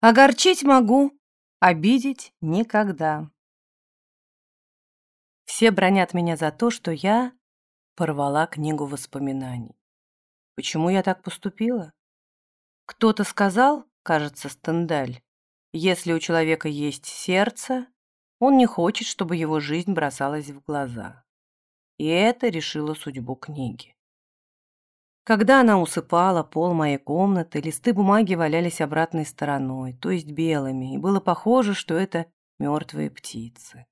Огорчить могу, обидеть никогда. Все бронят меня за то, что я порвала книгу воспоминаний. Почему я так поступила? Кто-то сказал, кажется, Стендаль, если у человека есть сердце, он не хочет, чтобы его жизнь бросалась в глаза. И это решило судьбу книги. Когда она усыпала пол моей комнаты, листы бумаги валялись обратной стороной, то есть белыми, и было похоже, что это мертвые птицы.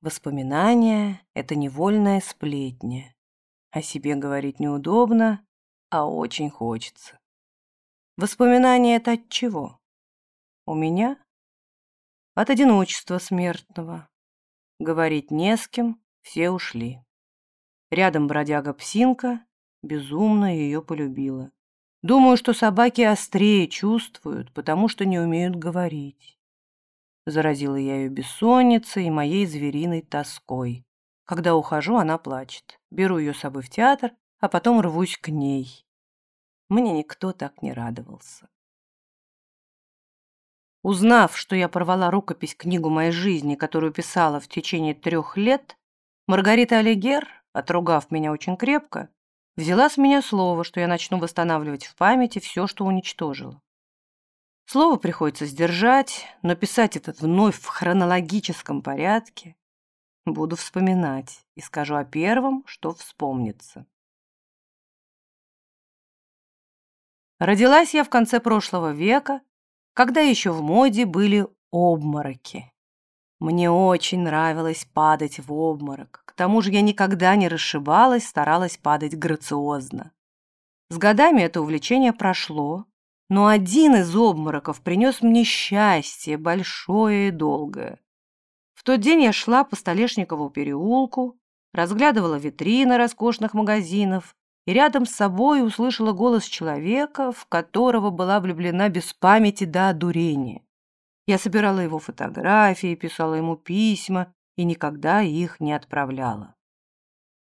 Воспоминания — это невольная сплетня. О себе говорить неудобно, а очень хочется. Воспоминания — это от чего? У меня? От одиночества смертного. Говорить не с кем, все ушли. Рядом бродяга-псинка, безумно ее полюбила. Думаю, что собаки острее чувствуют, потому что не умеют говорить. Заразила я ее бессонницей и моей звериной тоской. Когда ухожу, она плачет. Беру ее с собой в театр, а потом рвусь к ней. Мне никто так не радовался. Узнав, что я порвала рукопись книгу моей жизни, которую писала в течение трех лет, Маргарита Алигер, отругав меня очень крепко, Взяла с меня слово, что я начну восстанавливать в памяти все, что уничтожила. Слово приходится сдержать, но писать это вновь в хронологическом порядке буду вспоминать и скажу о первом, что вспомнится. Родилась я в конце прошлого века, когда еще в моде были обмороки. Мне очень нравилось падать в обморок. Тому же я никогда не расшибалась, старалась падать грациозно. С годами это увлечение прошло, но один из обмороков принес мне счастье, большое и долгое. В тот день я шла по Столешникову переулку, разглядывала витрины роскошных магазинов и рядом с собой услышала голос человека, в которого была влюблена без памяти до одурения. Я собирала его фотографии, писала ему письма и никогда их не отправляла.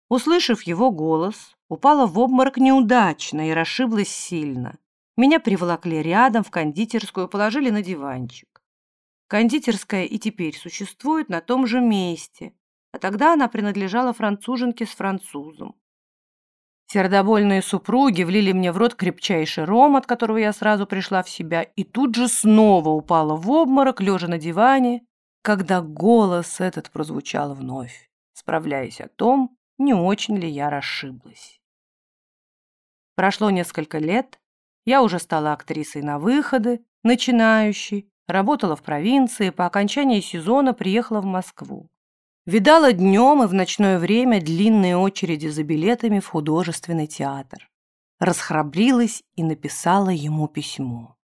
Услышав его голос, упала в обморок неудачно и расшиблась сильно. Меня приволокли рядом в кондитерскую, положили на диванчик. Кондитерская и теперь существует на том же месте, а тогда она принадлежала француженке с французом. Сердобольные супруги влили мне в рот крепчайший ром, от которого я сразу пришла в себя, и тут же снова упала в обморок, лежа на диване, когда голос этот прозвучал вновь, справляясь о том, не очень ли я расшиблась. Прошло несколько лет, я уже стала актрисой на выходы, начинающей, работала в провинции, по окончании сезона приехала в Москву. Видала днем и в ночное время длинные очереди за билетами в художественный театр. Расхрабрилась и написала ему письмо.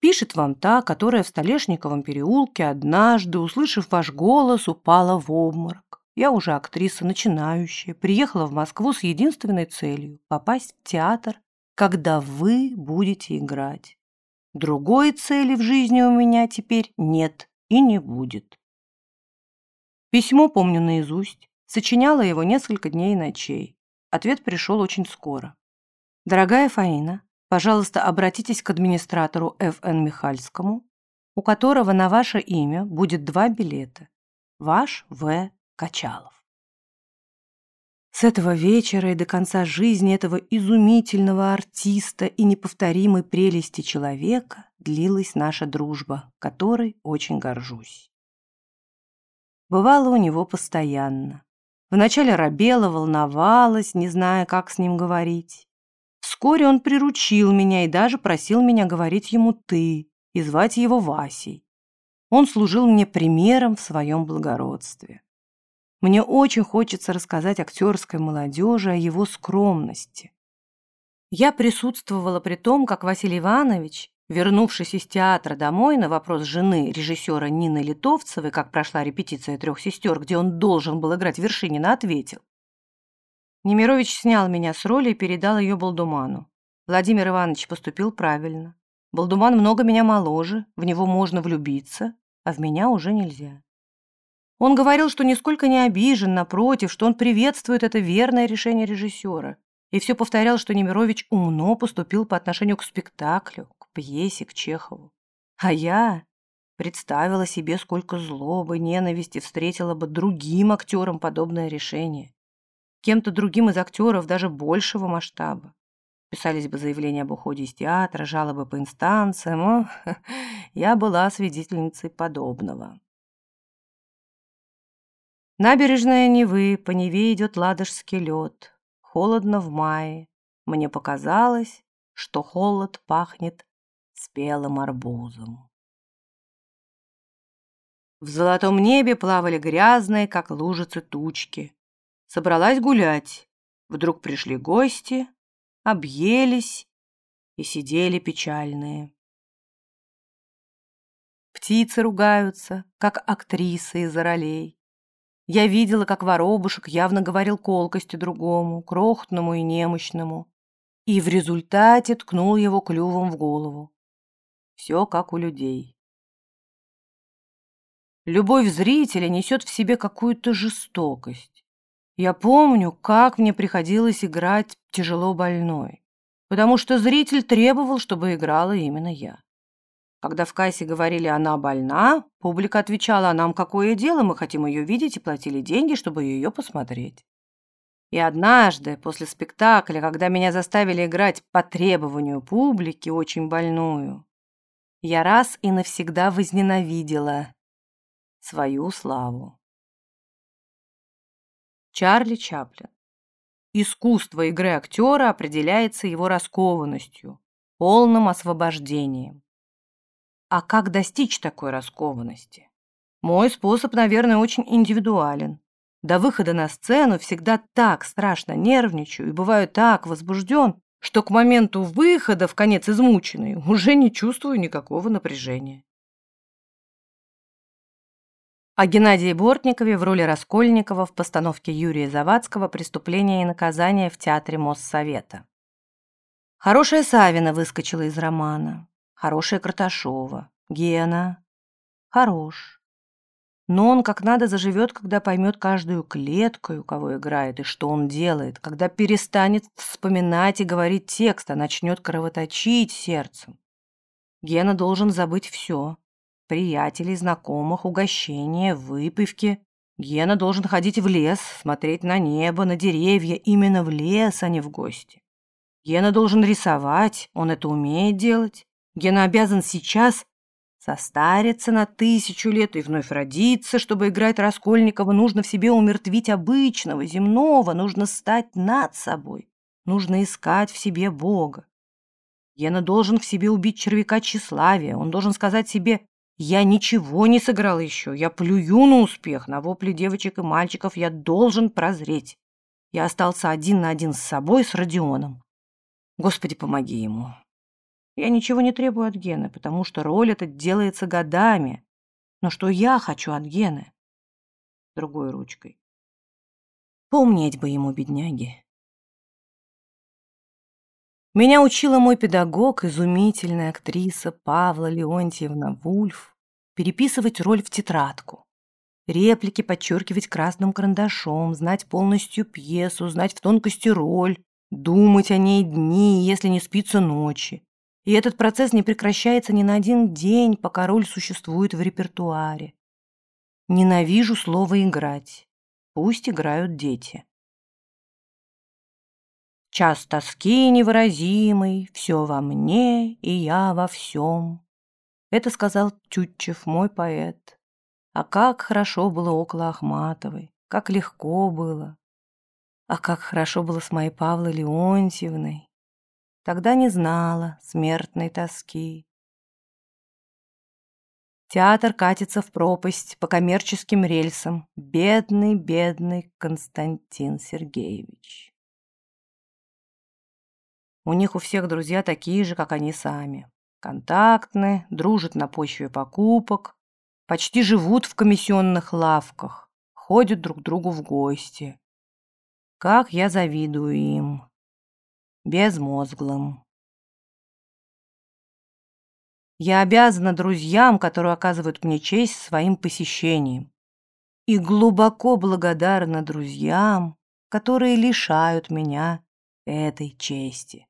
Пишет вам та, которая в Столешниковом переулке однажды, услышав ваш голос, упала в обморок. Я уже актриса начинающая, приехала в Москву с единственной целью – попасть в театр, когда вы будете играть. Другой цели в жизни у меня теперь нет и не будет. Письмо помню наизусть, сочиняла его несколько дней и ночей. Ответ пришел очень скоро. «Дорогая Фаина, пожалуйста, обратитесь к администратору Ф.Н. Михальскому, у которого на ваше имя будет два билета. Ваш В. Качалов». С этого вечера и до конца жизни этого изумительного артиста и неповторимой прелести человека длилась наша дружба, которой очень горжусь бывало у него постоянно. Вначале робела, волновалась, не зная, как с ним говорить. Вскоре он приручил меня и даже просил меня говорить ему «ты» и звать его Васей. Он служил мне примером в своем благородстве. Мне очень хочется рассказать актерской молодежи о его скромности. Я присутствовала при том, как Василий Иванович Вернувшись из театра домой на вопрос жены режиссера Нины Литовцевой, как прошла репетиция трех сестер, где он должен был играть Вершинина, ответил. Немирович снял меня с роли и передал ее Балдуману. Владимир Иванович поступил правильно. Балдуман много меня моложе, в него можно влюбиться, а в меня уже нельзя. Он говорил, что нисколько не обижен, напротив, что он приветствует это верное решение режиссера. И все повторял, что Немирович умно поступил по отношению к спектаклю, пьесе, к Чехову. А я представила себе, сколько злобы, ненависти встретила бы другим актерам подобное решение. Кем-то другим из актеров даже большего масштаба. Писались бы заявления об уходе из театра, жалобы по инстанциям. О, я была свидетельницей подобного. Набережная Невы, по Неве идет ладожский лед. Холодно в мае. Мне показалось, что холод пахнет спелым арбузом. В золотом небе плавали грязные, как лужицы, тучки. Собралась гулять. Вдруг пришли гости, объелись и сидели печальные. Птицы ругаются, как актрисы из-за ролей. Я видела, как воробушек явно говорил колкости другому, крохотному и немощному, и в результате ткнул его клювом в голову. Все как у людей. Любовь зрителя несет в себе какую-то жестокость. Я помню, как мне приходилось играть тяжело больной, потому что зритель требовал, чтобы играла именно я. Когда в кассе говорили «она больна», публика отвечала «а нам какое дело, мы хотим ее видеть» и платили деньги, чтобы ее посмотреть. И однажды, после спектакля, когда меня заставили играть по требованию публики, очень больную, я раз и навсегда возненавидела свою славу. Чарли Чаплин. Искусство игры актера определяется его раскованностью, полным освобождением. А как достичь такой раскованности? Мой способ, наверное, очень индивидуален. До выхода на сцену всегда так страшно нервничаю и бываю так возбужден, что к моменту выхода, в конец измученный, уже не чувствую никакого напряжения. О Геннадии Бортникове в роли Раскольникова в постановке Юрия Завадского «Преступление и наказание» в Театре Моссовета. Хорошая Савина выскочила из романа. Хорошая Карташова. Гена. Хорош. Но он как надо заживет, когда поймет каждую клетку, у кого играет, и что он делает, когда перестанет вспоминать и говорить текст, а начнет кровоточить сердцем. Гена должен забыть все, приятелей, знакомых, угощения, выпивки. Гена должен ходить в лес, смотреть на небо, на деревья, именно в лес, а не в гости. Гена должен рисовать, он это умеет делать. Гена обязан сейчас состариться на тысячу лет и вновь родиться, чтобы играть Раскольникова. Нужно в себе умертвить обычного, земного, нужно стать над собой, нужно искать в себе Бога. Гена должен в себе убить червяка тщеславия, он должен сказать себе я ничего не сыграл еще. Я плюю на успех, на вопли девочек и мальчиков. Я должен прозреть. Я остался один на один с собой, с Родионом. Господи, помоги ему. Я ничего не требую от Гены, потому что роль эта делается годами. Но что я хочу от Гены? Другой ручкой. Помнить бы ему, бедняги. Меня учила мой педагог, изумительная актриса Павла Леонтьевна Вульф, переписывать роль в тетрадку. Реплики подчеркивать красным карандашом, знать полностью пьесу, знать в тонкости роль, думать о ней дни, если не спится ночи. И этот процесс не прекращается ни на один день, пока роль существует в репертуаре. Ненавижу слово «играть». Пусть играют дети. Час тоски невыразимый, все во мне, и я во всем. Это сказал Тютчев, мой поэт. А как хорошо было около Ахматовой, как легко было. А как хорошо было с моей Павлой Леонтьевной. Тогда не знала смертной тоски. Театр катится в пропасть по коммерческим рельсам. Бедный, бедный Константин Сергеевич. У них у всех друзья такие же, как они сами. Контактны, дружат на почве покупок, почти живут в комиссионных лавках, ходят друг к другу в гости. Как я завидую им. Безмозглым. Я обязана друзьям, которые оказывают мне честь своим посещением. И глубоко благодарна друзьям, которые лишают меня этой чести.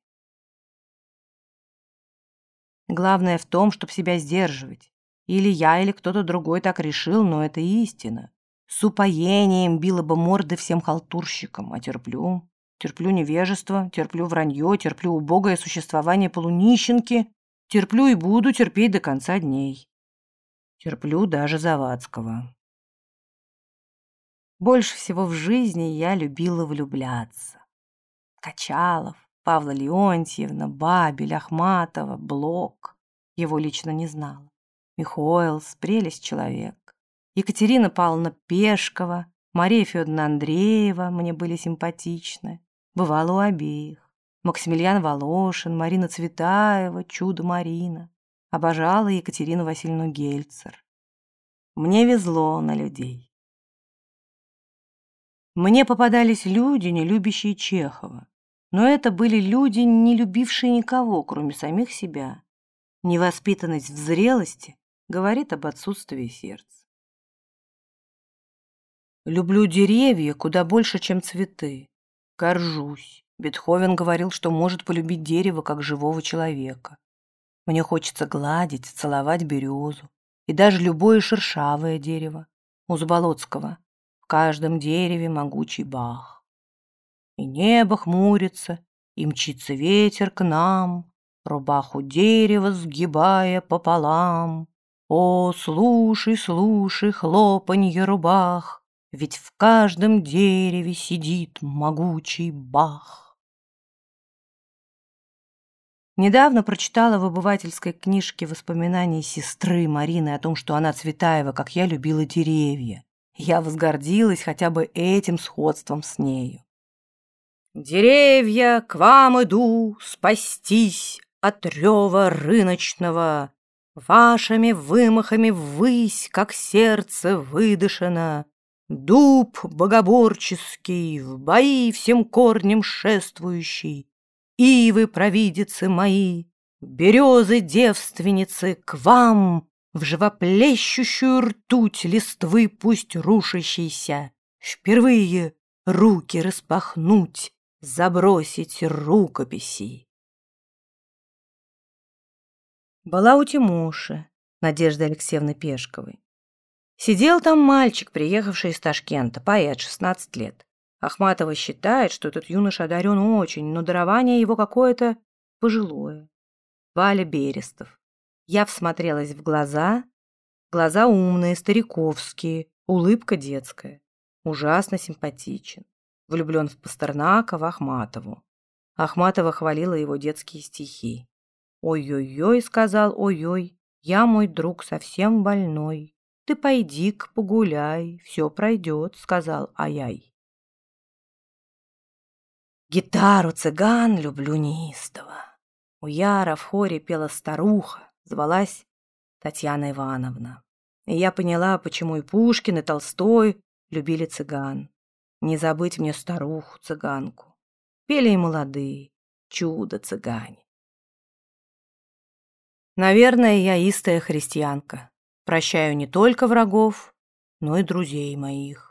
Главное в том, чтобы себя сдерживать. Или я, или кто-то другой так решил, но это истина. С упоением била бы морды всем халтурщикам, а терплю. Терплю невежество, терплю вранье, терплю убогое существование полунищенки, терплю и буду терпеть до конца дней. Терплю даже Завадского. Больше всего в жизни я любила влюбляться. Качалов, Павла Леонтьевна, Бабель, Ахматова, Блок. Его лично не знала. Михоэлс, прелесть человек. Екатерина Павловна Пешкова, Мария Федоровна Андреева мне были симпатичны. Бывало у обеих. Максимилиан Волошин, Марина Цветаева, Чудо Марина. Обожала Екатерину Васильевну Гельцер. Мне везло на людей. Мне попадались люди, не любящие Чехова. Но это были люди, не любившие никого, кроме самих себя. Невоспитанность в зрелости говорит об отсутствии сердца. Люблю деревья куда больше, чем цветы. Горжусь. Бетховен говорил, что может полюбить дерево как живого человека. Мне хочется гладить, целовать березу и даже любое шершавое дерево. У Заболоцкого каждом дереве могучий бах. И небо хмурится, и мчится ветер к нам, Рубаху дерева сгибая пополам. О, слушай, слушай, хлопанье рубах, Ведь в каждом дереве сидит могучий бах. Недавно прочитала в обывательской книжке воспоминаний сестры Марины о том, что она Цветаева, как я любила деревья. Я возгордилась хотя бы этим сходством с нею. «Деревья, к вам иду спастись от рева рыночного, Вашими вымахами ввысь, как сердце выдышано, Дуб богоборческий, в бои всем корнем шествующий, Ивы, провидицы мои, березы девственницы, к вам в живоплещущую ртуть листвы пусть рушащейся, Впервые руки распахнуть, забросить рукописи. Была у Тимоши, Надежды Алексеевны Пешковой. Сидел там мальчик, приехавший из Ташкента, поэт, 16 лет. Ахматова считает, что этот юноша одарен очень, но дарование его какое-то пожилое. Валя Берестов. Я всмотрелась в глаза. Глаза умные, стариковские, улыбка детская. Ужасно симпатичен. Влюблен в Пастернака, в Ахматову. Ахматова хвалила его детские стихи. «Ой-ой-ой», — сказал «ой-ой», — «я, мой друг, совсем больной». «Ты пойди-ка погуляй, все пройдет», — сказал Аяй. Гитару цыган люблю неистово. У Яра в хоре пела старуха, звалась Татьяна Ивановна. И я поняла, почему и Пушкин, и Толстой любили цыган. Не забыть мне старуху цыганку. Пели и молодые, чудо цыгане. Наверное, я истая христианка. Прощаю не только врагов, но и друзей моих.